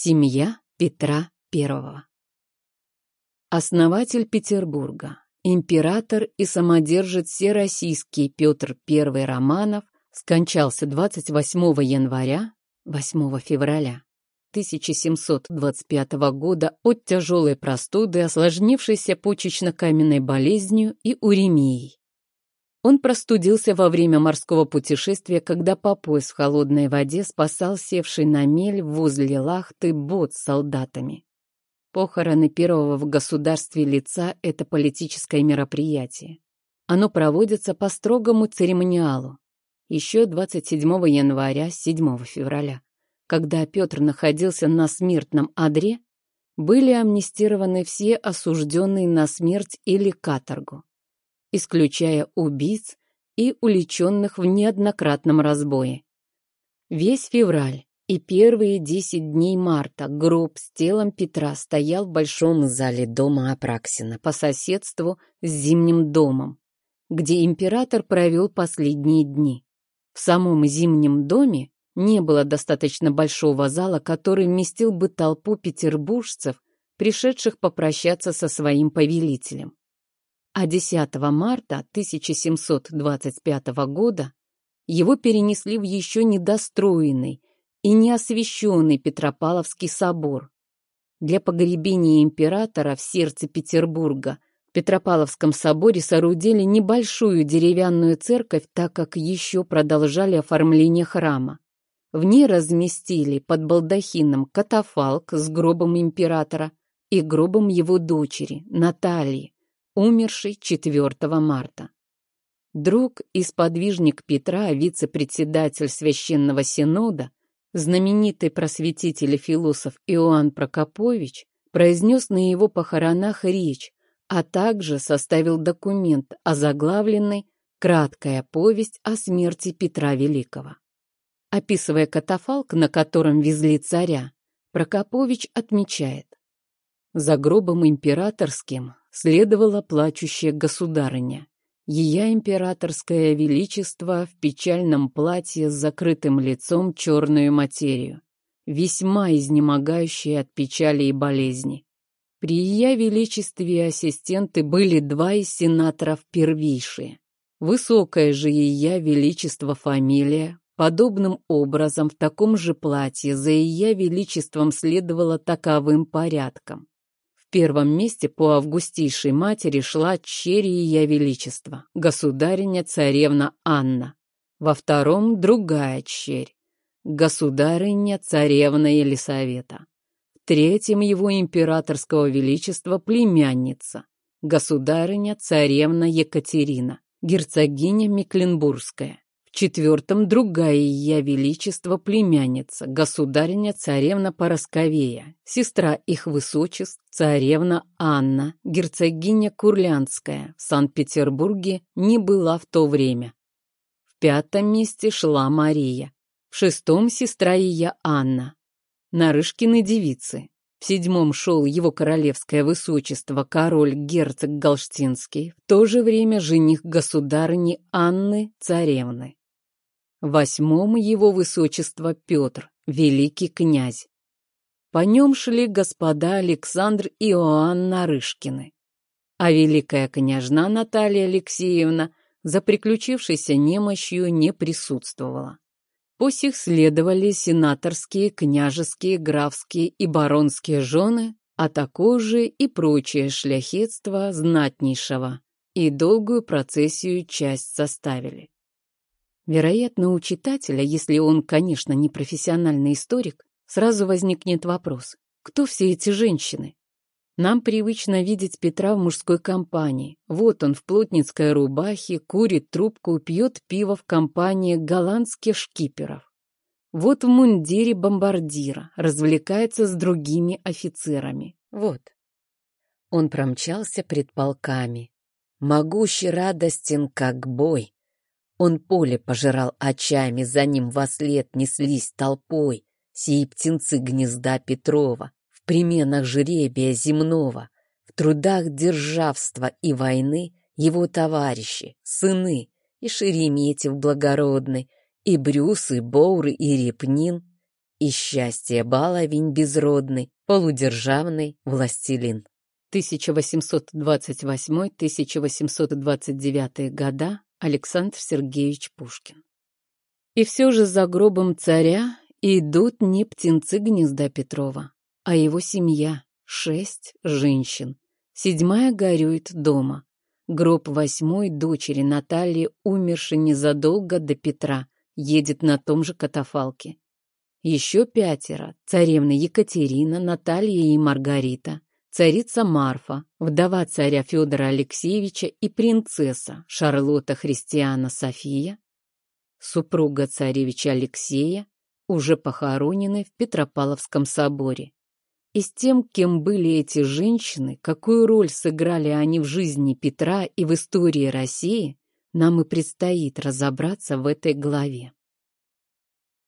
Семья Петра I. Основатель Петербурга, император и самодержец всероссийский Петр I Романов скончался 28 января, 8 февраля 1725 года от тяжелой простуды, осложнившейся почечно-каменной болезнью и уремией. Он простудился во время морского путешествия, когда по пояс в холодной воде спасал севший на мель возле лахты бот с солдатами. Похороны первого в государстве лица – это политическое мероприятие. Оно проводится по строгому церемониалу. Еще 27 января, 7 февраля, когда Петр находился на смертном одре, были амнистированы все осужденные на смерть или каторгу исключая убийц и уличенных в неоднократном разбое. Весь февраль и первые десять дней марта гроб с телом Петра стоял в большом зале дома Апраксина по соседству с Зимним домом, где император провел последние дни. В самом Зимнем доме не было достаточно большого зала, который вместил бы толпу петербуржцев, пришедших попрощаться со своим повелителем а 10 марта 1725 года его перенесли в еще недостроенный и неосвященный Петропавловский собор. Для погребения императора в сердце Петербурга в Петропавловском соборе соорудили небольшую деревянную церковь, так как еще продолжали оформление храма. В ней разместили под балдахином катафалк с гробом императора и гробом его дочери, Натальи, умерший 4 марта. Друг и сподвижник Петра, вице-председатель Священного Синода, знаменитый просветитель и философ Иоанн Прокопович, произнес на его похоронах речь, а также составил документ, озаглавленный «Краткая повесть о смерти Петра Великого». Описывая катафалк, на котором везли царя, Прокопович отмечает, «За гробом императорским следовала плачущая государыня. Ее императорское величество в печальном платье с закрытым лицом черную материю, весьма изнемогающая от печали и болезни. При ее величестве ассистенты были два из сенаторов первейшие. Высокое же ее величество фамилия, подобным образом в таком же платье за ее величеством следовало таковым порядком. В первом месте по августейшей матери шла черри ее величества, государиня-царевна Анна. Во втором — другая черь, государыня-царевна Елисавета. В третьем его императорского величества племянница, государыня-царевна Екатерина, герцогиня Мекленбургская четвертом другая ее величество племянница, государиня-царевна Поросковея, сестра их высочеств, царевна Анна, герцогиня Курлянская, в Санкт-Петербурге не была в то время. В пятом месте шла Мария, в шестом сестра ее Анна, Нарышкины девицы, в седьмом шел его королевское высочество, король-герцог Галштинский, в то же время жених государыни Анны Царевны. Восьмом его высочество Петр, великий князь. По нем шли господа Александр и Иоанн Нарышкины. А великая княжна Наталья Алексеевна за приключившейся немощью не присутствовала. По сих следовали сенаторские, княжеские, графские и баронские жены, а также и прочее шляхетство знатнейшего, и долгую процессию часть составили. Вероятно, у читателя, если он, конечно, не профессиональный историк, сразу возникнет вопрос, кто все эти женщины? Нам привычно видеть Петра в мужской компании. Вот он в плотницкой рубахе, курит трубку, пьет пиво в компании голландских шкиперов. Вот в мундире бомбардира, развлекается с другими офицерами. Вот. Он промчался пред полками. Могущий радостен, как бой, он поле пожирал очами, за ним во след неслись толпой сии птенцы гнезда Петрова, в применах жребия земного, в трудах державства и войны его товарищи, сыны, и Шереметьев благородный, и Брюс, и Боуры, и Репнин, и счастье баловень безродный, полудержавный властелин. 1828-1829 года Александр Сергеевич Пушкин. И все же за гробом царя идут не птенцы гнезда Петрова, а его семья, шесть женщин. Седьмая горюет дома. Гроб восьмой дочери Натальи, умершей незадолго до Петра, едет на том же катафалке. Еще пятеро – царевны Екатерина, Наталья и Маргарита, царица Марфа, вдова царя Федора Алексеевича и принцесса Шарлотта Христиана София, супруга царевича Алексея, уже похоронены в Петропавловском соборе. И с тем, кем были эти женщины, какую роль сыграли они в жизни Петра и в истории России, нам и предстоит разобраться в этой главе.